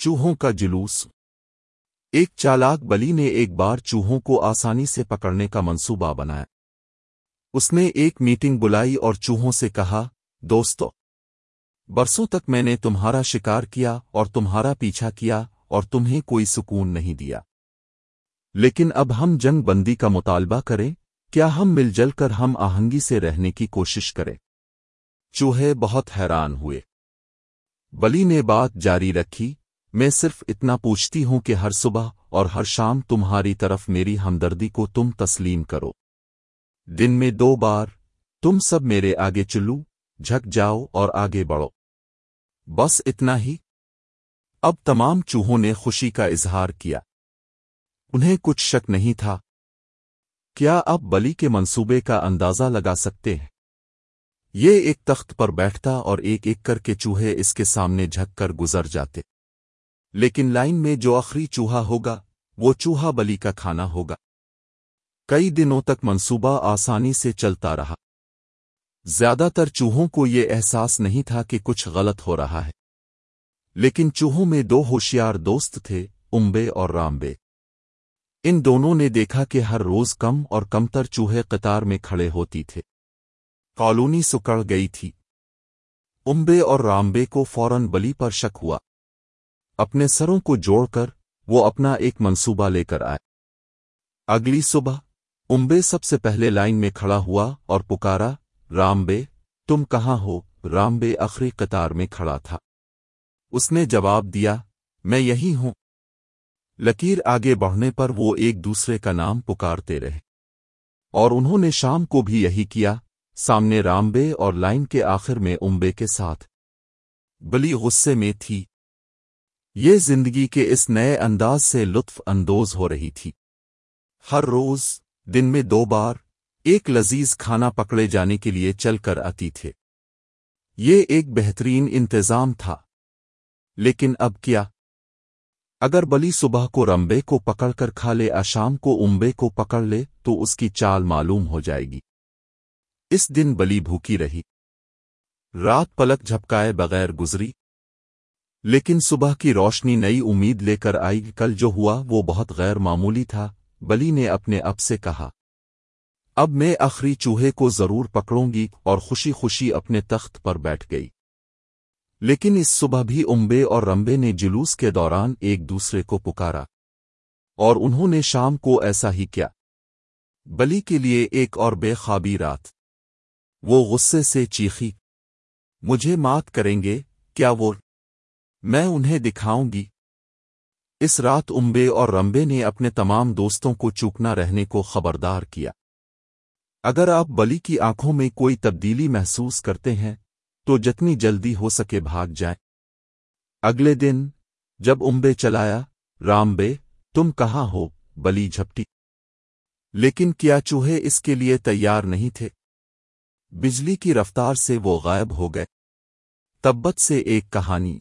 چوہوں کا جلوس۔ ایک چالاک بلی نے ایک بار چوہوں کو آسانی سے پکڑنے کا منصوبہ بنایا۔ اس نے ایک میٹنگ بلائی اور چوہوں سے کہا، دوستو، برسوں تک میں نے تمہارا شکار کیا اور تمہارا پیچھا کیا اور تمہیں کوئی سکون نہیں دیا۔ لیکن اب ہم جنگ بندی کا مطالبہ کریں، کیا ہم مل جل کر ہم آہنگی سے رہنے کی کوشش کریں؟ چوہے بہت حیران ہوئے۔ بلی نے بات جاری رکھی۔ میں صرف اتنا پوچھتی ہوں کہ ہر صبح اور ہر شام تمہاری طرف میری ہمدردی کو تم تسلیم کرو۔ دن میں دو بار تم سب میرے آگے چلو، جھک جاؤ اور آگے بڑھو۔ بس اتنا ہی۔ اب تمام چوہوں نے خوشی کا اظہار کیا۔ انہیں کچھ شک نہیں تھا۔ کیا اب بلی کے منصوبے کا اندازہ لگا سکتے ہیں؟ یہ ایک تخت پر بیٹھتا اور ایک ایک کر کے چوہے اس کے سامنے جھک کر گزر جاتے۔ لیکن لائن میں جو آخری چوہا ہوگا، وہ چوہا بلی کا کھانا ہوگا۔ کئی دنوں تک منصوبہ آسانی سے چلتا رہا۔ زیادہ تر چوہوں کو یہ احساس نہیں تھا کہ کچھ غلط ہو رہا ہے۔ لیکن چوہوں میں دو ہوشیار دوست تھے، امبے اور رامبے۔ ان دونوں نے دیکھا کہ ہر روز کم اور کمتر چوہے قطار میں کھڑے ہوتی تھے۔ کالونی سکڑ گئی تھی۔ امبے اور رامبے کو فوراً بلی پر شک ہوا۔ اپنے سروں کو جوڑ کر وہ اپنا ایک منصوبہ لے کر آئے۔ اگلی صبح امبے سب سے پہلے لائن میں کھڑا ہوا اور پکارا، رامبے، تم کہاں ہو؟ رامبے اخری قطار میں کھڑا تھا۔ اس نے جواب دیا، میں یہی ہوں۔ لکیر آگے بڑھنے پر وہ ایک دوسرے کا نام پکارتے رہے۔ اور انہوں نے شام کو بھی یہی کیا، سامنے رامبے اور لائن کے آخر میں امبے کے ساتھ۔ بلی غصے میں تھی۔ یہ زندگی کے اس نئے انداز سے لطف اندوز ہو رہی تھی۔ ہر روز، دن میں دو بار، ایک لذیذ کھانا پکڑے جانے کے لیے چل کر آتی تھے۔ یہ ایک بہترین انتظام تھا۔ لیکن اب کیا؟ اگر بلی صبح کو رمبے کو پکڑ کر کھا لے آشام کو امبے کو پکڑ لے، تو اس کی چال معلوم ہو جائے گی۔ اس دن بلی بھوکی رہی۔ رات پلک جھپکائے بغیر گزری۔ لیکن صبح کی روشنی نئی امید لے کر آئی کل جو ہوا وہ بہت غیر معمولی تھا بلی نے اپنے اب سے کہا، اب میں آخری چوہے کو ضرور پکڑوں گی اور خوشی خوشی اپنے تخت پر بیٹھ گئی۔ لیکن اس صبح بھی امبے اور رمبے نے جلوس کے دوران ایک دوسرے کو پکارا، اور انہوں نے شام کو ایسا ہی کیا۔ بلی کے لیے ایک اور بے خوابی رات۔ وہ غصے سے چیخی، مجھے مات کریں گے، کیا وہ میں انہیں دکھاؤں گی۔ اس رات امبے اور رمبے نے اپنے تمام دوستوں کو چوکنا رہنے کو خبردار کیا۔ اگر آپ بلی کی آنکھوں میں کوئی تبدیلی محسوس کرتے ہیں، تو جتنی جلدی ہو سکے بھاگ جائیں۔ اگلے دن، جب امبے چلایا، رامبے، تم کہاں ہو؟ بلی جھپٹی۔ لیکن کیا چوہے اس کے لیے تیار نہیں تھے؟ بجلی کی رفتار سے وہ غائب ہو گئے۔ تبت سے ایک کہانی۔